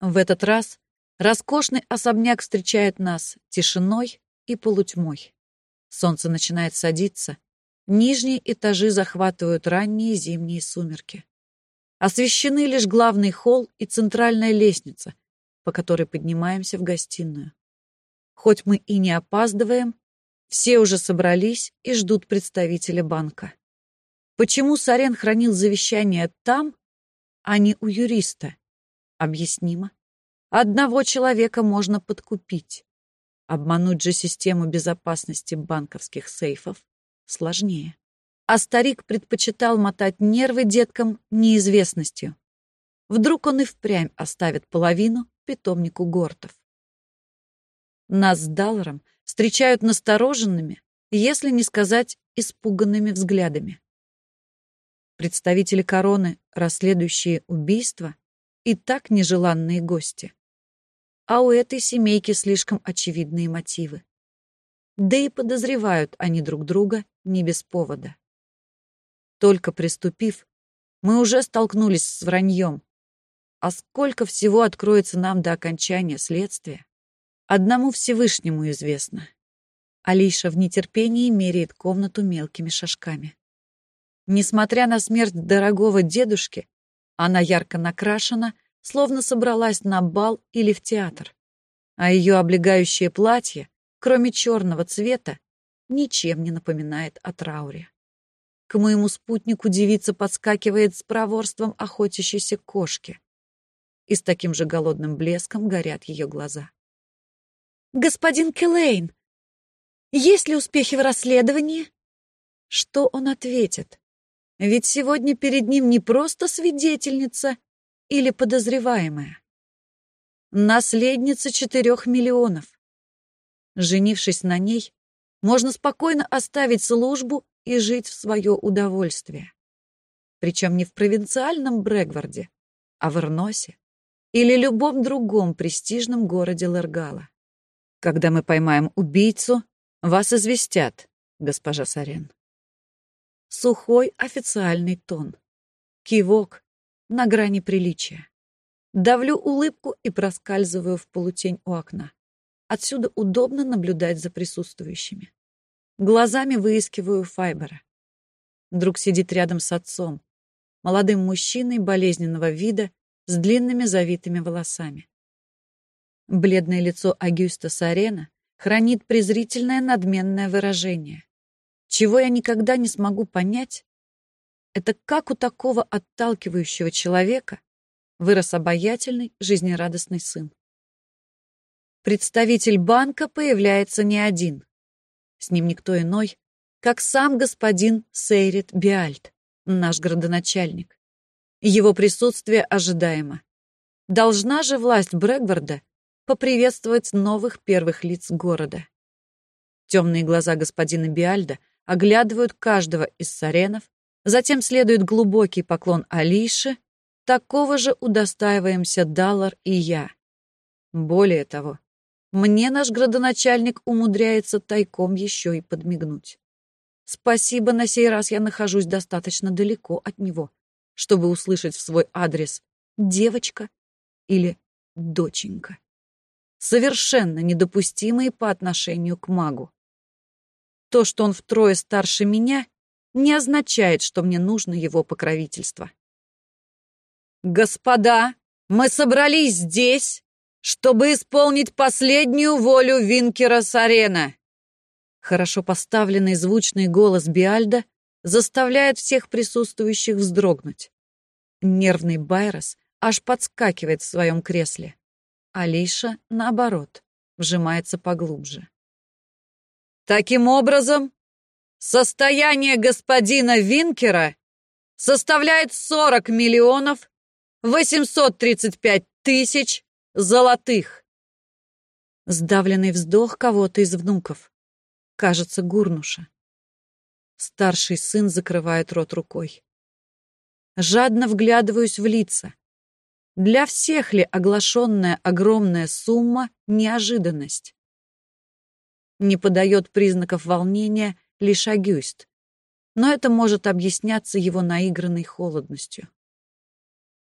В этот раз роскошный особняк встречает нас тишиной и полутьмой. Солнце начинает садиться, нижние этажи захватывают ранние зимние сумерки. Освещены лишь главный холл и центральная лестница, по которой поднимаемся в гостиную. Хоть мы и не опаздываем, все уже собрались и ждут представителя банка. Почему Сарен хранил завещание там, а не у юриста? Объяснимо. Одного человека можно подкупить. Обмануть же систему безопасности банковских сейфов сложнее. А старик предпочитал мотать нервы деткам неизвестностью. Вдруг он и впрямь оставит половину питомнику гортов. Нас с Далларом встречают настороженными, если не сказать испуганными взглядами. Представители короны, расследующие убийства, и так нежеланные гости. А у этой семейки слишком очевидные мотивы. Да и подозревают они друг друга не без повода. Только приступив, мы уже столкнулись с враньем. А сколько всего откроется нам до окончания следствия? Одному Всевышнему известно. Алиша в нетерпении меряет комнату мелкими шажками. Несмотря на смерть дорогого дедушки, она ярко накрашена, словно собралась на бал или в театр. А ее облегающее платье, кроме черного цвета, ничем не напоминает о трауре. К моему спутнику девица подскакивает с проворством охотящейся кошки. И с таким же голодным блеском горят ее глаза. «Господин Келлейн, есть ли успехи в расследовании?» Что он ответит? Ведь сегодня перед ним не просто свидетельница или подозреваемая. Наследница четырех миллионов. Женившись на ней, можно спокойно оставить службу и жить в свое удовольствие. Причем не в провинциальном Брэгварде, а в Эрносе или любом другом престижном городе Лергала. Когда мы поймаем убийцу, вас известят, госпожа Сарен. Сухой официальный тон. Кивок на грани приличия. Давлю улыбку и проскальзываю в полутень у окна. Отсюда удобно наблюдать за присутствующими. Глазами выискиваю Файбера. Друг сидит рядом с отцом, молодым мужчиной болезненного вида с длинными завитыми волосами. Бледное лицо Агюста Сарена хранит презрительное надменное выражение. Чего я никогда не смогу понять, это как у такого отталкивающего человека вырос обаятельный, жизнерадостный сын. Представитель банка появляется не один. С ним никто иной, как сам господин Сейрит Биальт, наш градоначальник. Его присутствие ожидаемо. Должна же власть Брэгварда поприветствовать новых первых лиц города. Темные глаза господина Биальда оглядывают каждого из саренов, затем следует глубокий поклон Алише, такого же удостаиваемся Даллар и я. Более того, мне наш градоначальник умудряется тайком еще и подмигнуть. Спасибо, на сей раз я нахожусь достаточно далеко от него, чтобы услышать в свой адрес «девочка» или «доченька» совершенно недопустимые по отношению к магу. То, что он втрое старше меня, не означает, что мне нужно его покровительство. «Господа, мы собрались здесь, чтобы исполнить последнюю волю Винкера Сарена!» Хорошо поставленный звучный голос Биальда заставляет всех присутствующих вздрогнуть. Нервный Байрос аж подскакивает в своем кресле. Алиша, наоборот, вжимается поглубже. Таким образом, состояние господина Винкера составляет 40 миллионов 835 тысяч золотых. Сдавленный вздох кого-то из внуков. Кажется, Гурнуша. Старший сын закрывает рот рукой. Жадно вглядываюсь в лица. Для всех ли оглашенная огромная сумма — неожиданность? Не подает признаков волнения лишь Агюст, но это может объясняться его наигранной холодностью.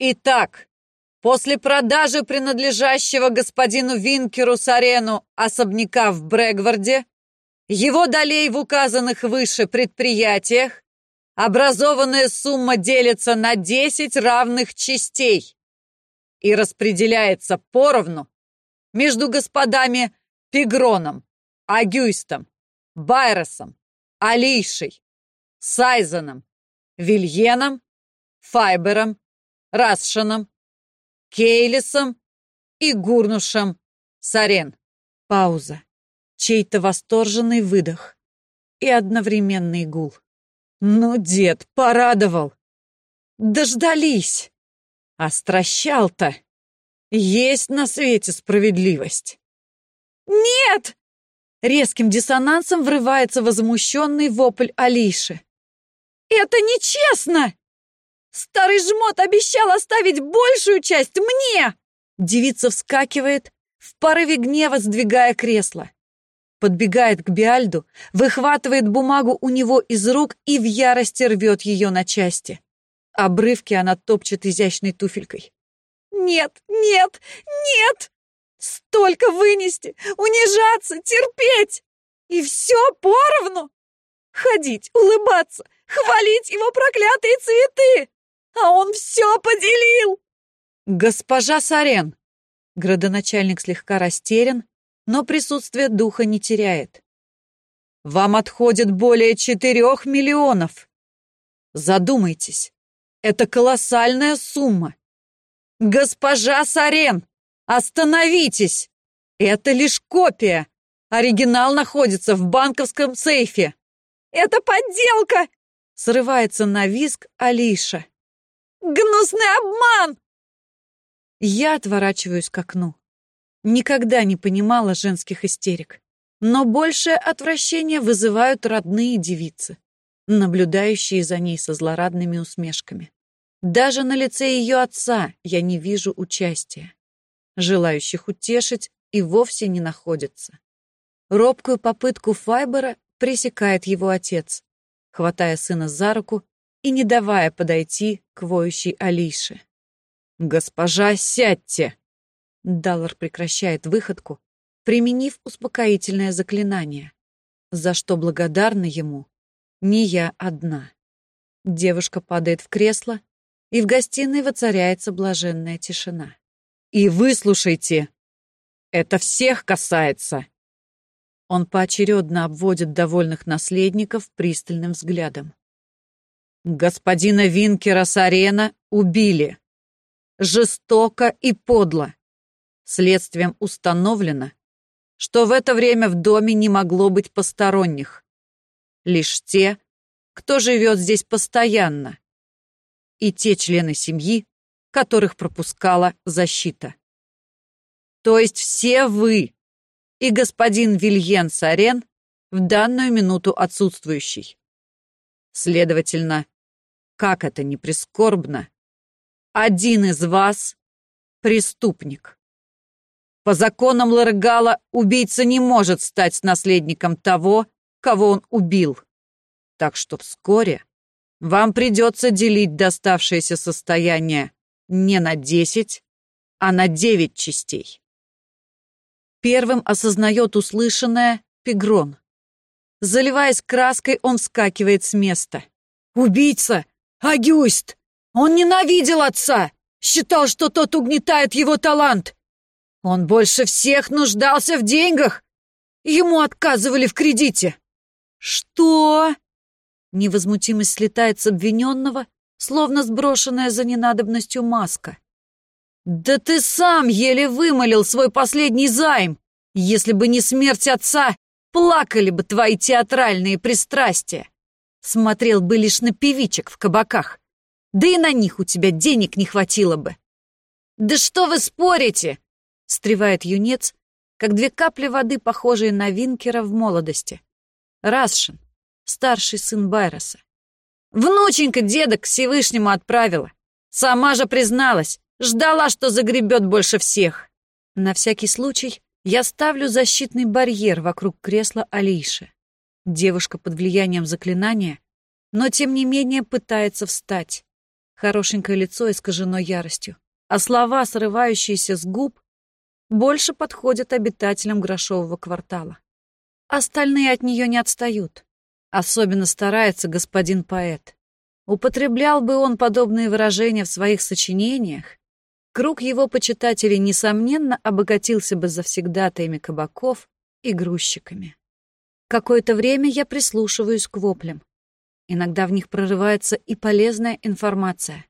«Итак, После продажи принадлежащего господину Винкеру Сарену особняка в Брэгварде, его долей в указанных выше предприятиях, образованная сумма делится на 10 равных частей и распределяется поровну между господами Пигроном, Агюйстом, Байросом, Алишей, Сайзеном, Вильеном, Файбером, Расшином, Кейлисом и Гурнушем Сарен. Пауза. Чей-то восторженный выдох и одновременный гул. Ну, дед, порадовал. Дождались. Остращал-то. Есть на свете справедливость. Нет! Резким диссонансом врывается возмущенный вопль Алиши. «Это нечестно! Старый жмот обещал оставить большую часть мне!» Девица вскакивает, в порыве гнева сдвигая кресло. Подбегает к Биальду, выхватывает бумагу у него из рук и в ярости рвет ее на части. Обрывки она топчет изящной туфелькой. «Нет, нет, нет!» Столько вынести, унижаться, терпеть! И все поровну! Ходить, улыбаться, хвалить его проклятые цветы! А он все поделил!» «Госпожа Сарен!» Градоначальник слегка растерян, но присутствие духа не теряет. «Вам отходит более четырех миллионов. Задумайтесь, это колоссальная сумма. Госпожа Сарен!» «Остановитесь! Это лишь копия! Оригинал находится в банковском сейфе!» «Это подделка!» — срывается на виск Алиша. «Гнусный обман!» Я отворачиваюсь к окну. Никогда не понимала женских истерик. Но большее отвращение вызывают родные девицы, наблюдающие за ней со злорадными усмешками. Даже на лице ее отца я не вижу участия желающих утешить и вовсе не находится. Робкую попытку Файбера пресекает его отец, хватая сына за руку и не давая подойти к воющей Алише. «Госпожа, сядьте!» Даллар прекращает выходку, применив успокоительное заклинание, за что благодарна ему не я одна. Девушка падает в кресло, и в гостиной воцаряется блаженная тишина. И выслушайте. Это всех касается. Он поочередно обводит довольных наследников пристальным взглядом. Господина Винкера Сарена убили. Жестоко и подло. Следствием установлено, что в это время в доме не могло быть посторонних. Лишь те, кто живет здесь постоянно, и те члены семьи, которых пропускала защита. То есть все вы и господин Вильен Сарен в данную минуту отсутствующий. Следовательно, как это ни прискорбно, один из вас — преступник. По законам Ларгала убийца не может стать наследником того, кого он убил. Так что вскоре вам придется делить доставшееся состояние не на десять, а на девять частей. Первым осознает услышанное Пегрон. Заливаясь краской, он вскакивает с места. «Убийца! Агюст! Он ненавидел отца! Считал, что тот угнетает его талант! Он больше всех нуждался в деньгах! Ему отказывали в кредите!» «Что?» Невозмутимость слетает с обвиненного, словно сброшенная за ненадобностью маска. «Да ты сам еле вымолил свой последний займ! Если бы не смерть отца, плакали бы твои театральные пристрастия! Смотрел бы лишь на певичек в кабаках, да и на них у тебя денег не хватило бы!» «Да что вы спорите?» — встревает юнец, как две капли воды, похожие на Винкера в молодости. Расшин, старший сын Байроса. Внученька деда к Всевышнему отправила. Сама же призналась, ждала, что загребет больше всех. На всякий случай я ставлю защитный барьер вокруг кресла Алиши. Девушка под влиянием заклинания, но тем не менее пытается встать. Хорошенькое лицо искажено яростью, а слова, срывающиеся с губ, больше подходят обитателям грошового квартала. Остальные от нее не отстают. Особенно старается господин поэт. Употреблял бы он подобные выражения в своих сочинениях, круг его почитателей, несомненно, обогатился бы завсегдатаями кабаков и грузчиками. Какое-то время я прислушиваюсь к воплям. Иногда в них прорывается и полезная информация.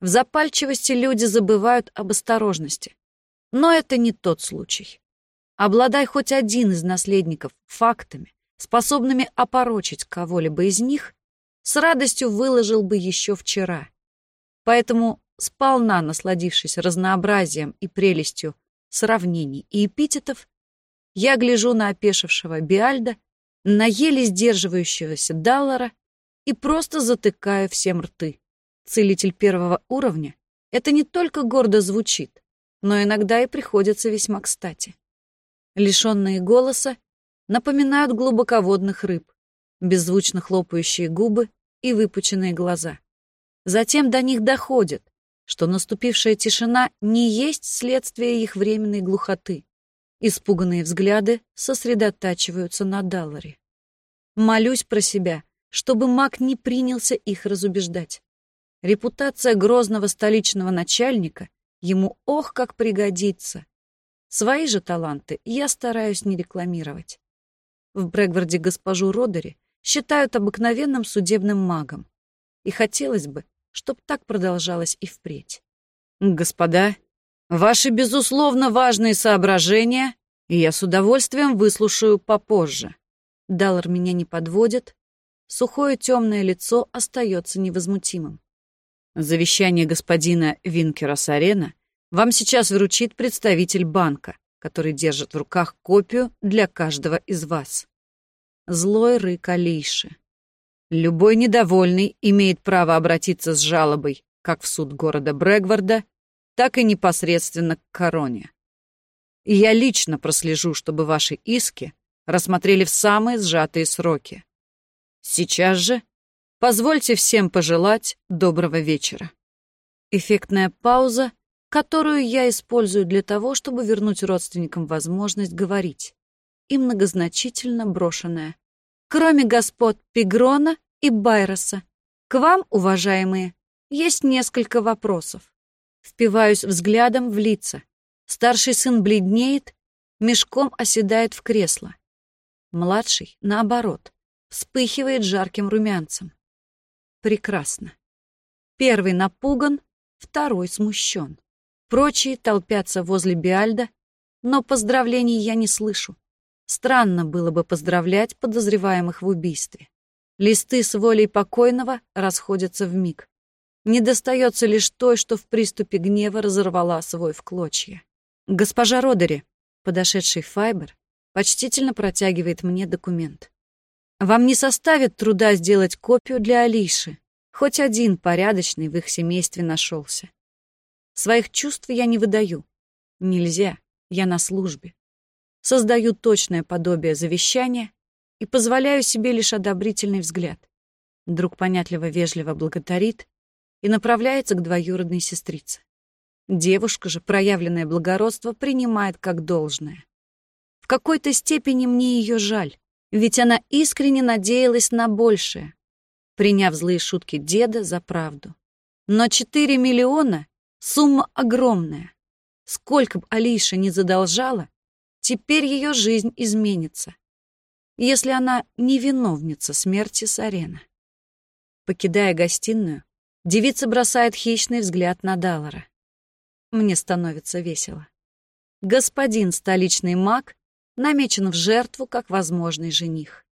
В запальчивости люди забывают об осторожности. Но это не тот случай. Обладай хоть один из наследников фактами, способными опорочить кого-либо из них, с радостью выложил бы еще вчера. Поэтому, сполна насладившись разнообразием и прелестью сравнений и эпитетов, я гляжу на опешившего Биальда, на еле сдерживающегося Даллара и просто затыкаю всем рты. Целитель первого уровня — это не только гордо звучит, но иногда и приходится весьма кстати. Лишенные голоса напоминают глубоководных рыб, беззвучно хлопающие губы и выпученные глаза. Затем до них доходит, что наступившая тишина не есть следствие их временной глухоты. Испуганные взгляды сосредотачиваются на Далларе. Молюсь про себя, чтобы маг не принялся их разубеждать. Репутация грозного столичного начальника ему ох как пригодится. Свои же таланты я стараюсь не рекламировать. В Брэгварде госпожу Родери считают обыкновенным судебным магом. И хотелось бы, чтоб так продолжалось и впредь. Господа, ваши, безусловно, важные соображения, я с удовольствием выслушаю попозже. Даллар меня не подводит, сухое темное лицо остается невозмутимым. Завещание господина Винкера Сарена вам сейчас вручит представитель банка, который держит в руках копию для каждого из вас. Злой рык Алейши. Любой недовольный имеет право обратиться с жалобой как в суд города Брэгварда, так и непосредственно к короне. И я лично прослежу, чтобы ваши иски рассмотрели в самые сжатые сроки. Сейчас же Позвольте всем пожелать доброго вечера. Эффектная пауза, которую я использую для того, чтобы вернуть родственникам возможность говорить. И многозначительно брошенная. Кроме господ Пигрона и Байроса, к вам, уважаемые, есть несколько вопросов. Впиваюсь взглядом в лица. Старший сын бледнеет, мешком оседает в кресло. Младший, наоборот, вспыхивает жарким румянцем. Прекрасно. Первый напуган, второй смущен. Прочие толпятся возле Биальда, но поздравлений я не слышу. Странно было бы поздравлять подозреваемых в убийстве. Листы с волей покойного расходятся в миг. Не достается лишь той, что в приступе гнева разорвала свой в клочья. Госпожа Родери, подошедший Файбер, почтительно протягивает мне документ. Вам не составит труда сделать копию для Алиши. Хоть один порядочный в их семействе нашелся. Своих чувств я не выдаю. Нельзя, я на службе. Создаю точное подобие завещания и позволяю себе лишь одобрительный взгляд. Друг понятливо вежливо благодарит и направляется к двоюродной сестрице. Девушка же проявленное благородство принимает как должное. В какой-то степени мне ее жаль ведь она искренне надеялась на большее, приняв злые шутки деда за правду. Но 4 миллиона — сумма огромная. Сколько бы Алиша не задолжала, теперь ее жизнь изменится, если она не виновница смерти Сарена. Покидая гостиную, девица бросает хищный взгляд на Даллара. Мне становится весело. Господин столичный маг намечен в жертву как возможный жених.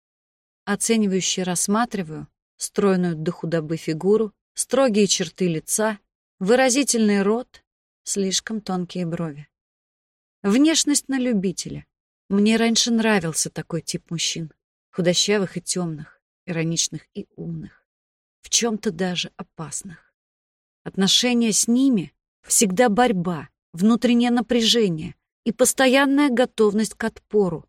Оценивающе рассматриваю стройную до худобы фигуру, строгие черты лица, выразительный рот, слишком тонкие брови. Внешность на любителя. Мне раньше нравился такой тип мужчин. Худощавых и темных, ироничных и умных. В чем-то даже опасных. Отношения с ними — всегда борьба, внутреннее напряжение, и постоянная готовность к отпору,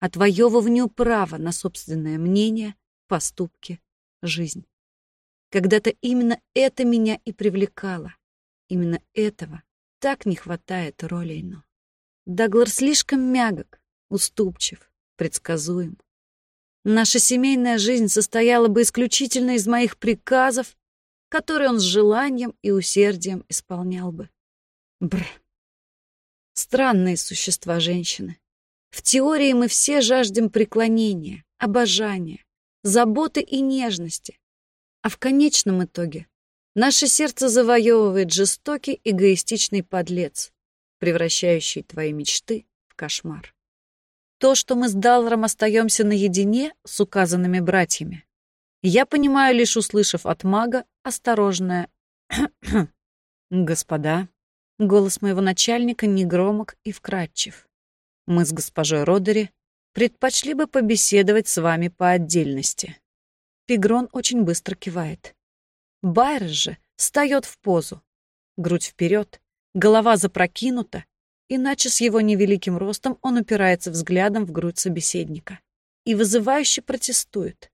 отвоевыванию права на собственное мнение, поступки, жизнь. Когда-то именно это меня и привлекало. Именно этого так не хватает Ролейну. Даглар слишком мягок, уступчив, предсказуем. Наша семейная жизнь состояла бы исключительно из моих приказов, которые он с желанием и усердием исполнял бы. Бр. Странные существа женщины. В теории мы все жаждем преклонения, обожания, заботы и нежности. А в конечном итоге наше сердце завоевывает жестокий, эгоистичный подлец, превращающий твои мечты в кошмар. То, что мы с Далларом остаемся наедине с указанными братьями, я понимаю, лишь услышав от мага осторожное «Господа». Голос моего начальника негромок и вкрадчив. Мы с госпожой Родери предпочли бы побеседовать с вами по отдельности. Пигрон очень быстро кивает. Байрос же встает в позу. Грудь вперед, голова запрокинута, иначе с его невеликим ростом он упирается взглядом в грудь собеседника и вызывающе протестует.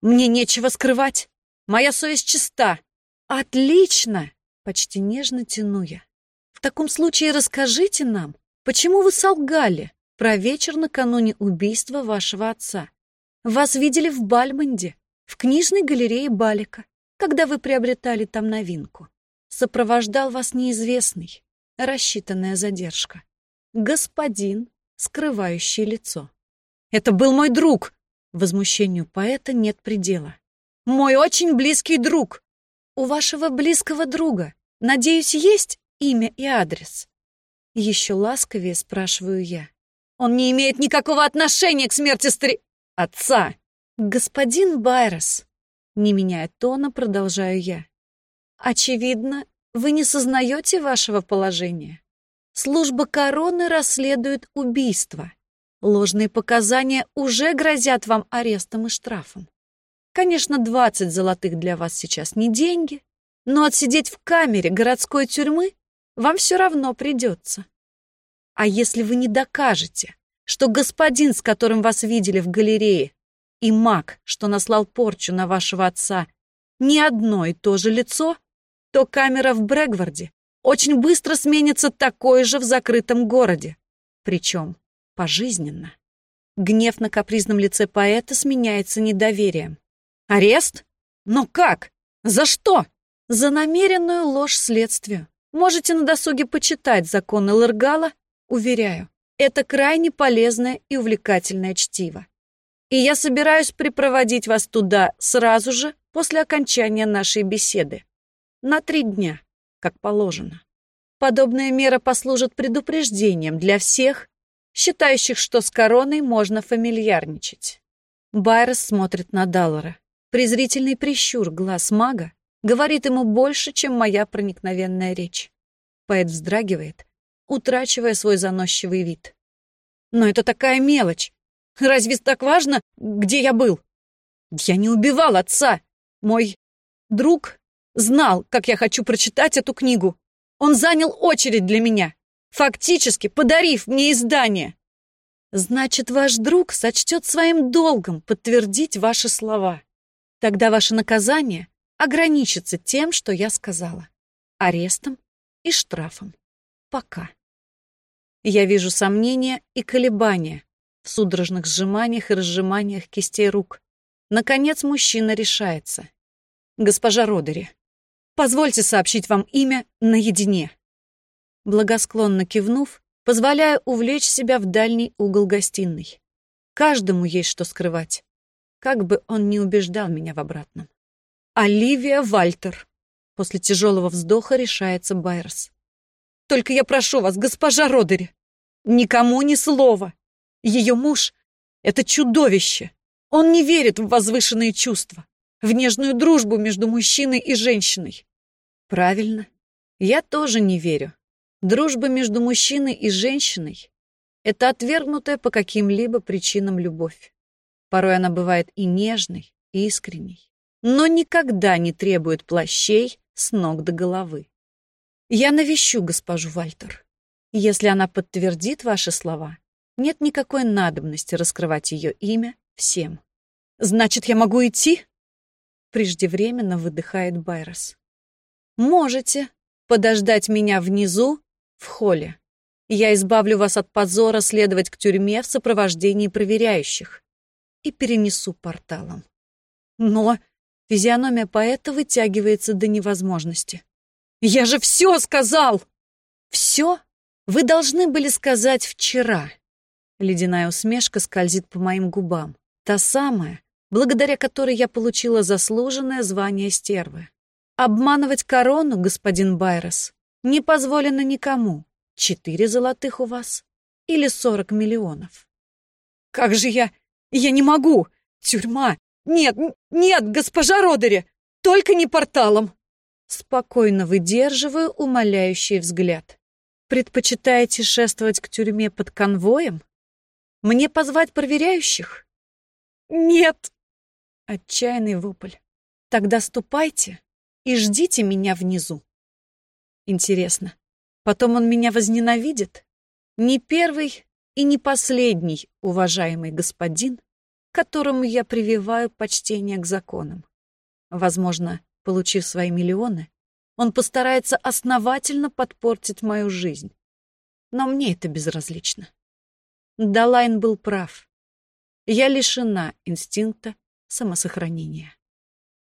«Мне нечего скрывать! Моя совесть чиста!» «Отлично!» — почти нежно тяну я. «В таком случае расскажите нам, почему вы солгали про вечер накануне убийства вашего отца? Вас видели в Бальмонде, в книжной галерее Балика, когда вы приобретали там новинку. Сопровождал вас неизвестный, рассчитанная задержка. Господин, скрывающий лицо. «Это был мой друг!» Возмущению поэта нет предела. «Мой очень близкий друг! У вашего близкого друга, надеюсь, есть имя и адрес?» Еще ласковее спрашиваю я. «Он не имеет никакого отношения к смерти стри... отца!» «Господин Байрос», не меняя тона, продолжаю я. «Очевидно, вы не сознаете вашего положения. Служба короны расследует убийство. Ложные показания уже грозят вам арестом и штрафом. Конечно, 20 золотых для вас сейчас не деньги, но отсидеть в камере городской тюрьмы вам все равно придется. А если вы не докажете, что господин, с которым вас видели в галерее, и маг, что наслал порчу на вашего отца, не одно и то же лицо, то камера в Брэгварде очень быстро сменится такой же в закрытом городе. Причем пожизненно. Гнев на капризном лице поэта сменяется недоверием. Арест? Но как? За что? За намеренную ложь следствию. Можете на досуге почитать законы Лыргала. Уверяю, это крайне полезное и увлекательное чтиво. И я собираюсь припроводить вас туда сразу же после окончания нашей беседы. На три дня, как положено. Подобная мера послужит предупреждением для всех, считающих, что с короной можно фамильярничать. Байрос смотрит на Даллара. Презрительный прищур глаз мага говорит ему больше, чем моя проникновенная речь. Поэт вздрагивает, утрачивая свой заносчивый вид. «Но это такая мелочь! Разве так важно, где я был? Я не убивал отца! Мой друг знал, как я хочу прочитать эту книгу. Он занял очередь для меня, фактически подарив мне издание. Значит, ваш друг сочтет своим долгом подтвердить ваши слова. Тогда ваше наказание ограничится тем, что я сказала. Арестом и штрафом. Пока. Я вижу сомнения и колебания в судорожных сжиманиях и разжиманиях кистей рук. Наконец мужчина решается. «Госпожа Родери, позвольте сообщить вам имя наедине». Благосклонно кивнув, позволяю увлечь себя в дальний угол гостиной. Каждому есть что скрывать как бы он ни убеждал меня в обратном. «Оливия Вальтер!» После тяжелого вздоха решается Байерс. «Только я прошу вас, госпожа Родери, никому ни слова. Ее муж — это чудовище. Он не верит в возвышенные чувства, в нежную дружбу между мужчиной и женщиной». «Правильно. Я тоже не верю. Дружба между мужчиной и женщиной — это отвергнутая по каким-либо причинам любовь. Порой она бывает и нежной, и искренней, но никогда не требует плащей с ног до головы. Я навещу госпожу Вальтер. Если она подтвердит ваши слова, нет никакой надобности раскрывать ее имя всем. Значит, я могу идти? Преждевременно выдыхает Байрос. Можете подождать меня внизу в холле. Я избавлю вас от позора следовать к тюрьме в сопровождении проверяющих и перенесу порталом. Но физиономия поэта вытягивается до невозможности. «Я же все сказал!» «Все вы должны были сказать вчера». Ледяная усмешка скользит по моим губам. Та самая, благодаря которой я получила заслуженное звание стервы. Обманывать корону, господин Байрос, не позволено никому. Четыре золотых у вас или сорок миллионов. Как же я... Я не могу! Тюрьма! Нет, нет, госпожа Родери! Только не порталом! Спокойно выдерживаю умоляющий взгляд. Предпочитаете шествовать к тюрьме под конвоем? Мне позвать проверяющих? Нет! Отчаянный вопль. Тогда ступайте и ждите меня внизу. Интересно, потом он меня возненавидит? Не первый и не последний уважаемый господин, которому я прививаю почтение к законам. Возможно, получив свои миллионы, он постарается основательно подпортить мою жизнь. Но мне это безразлично. Далайн был прав. Я лишена инстинкта самосохранения.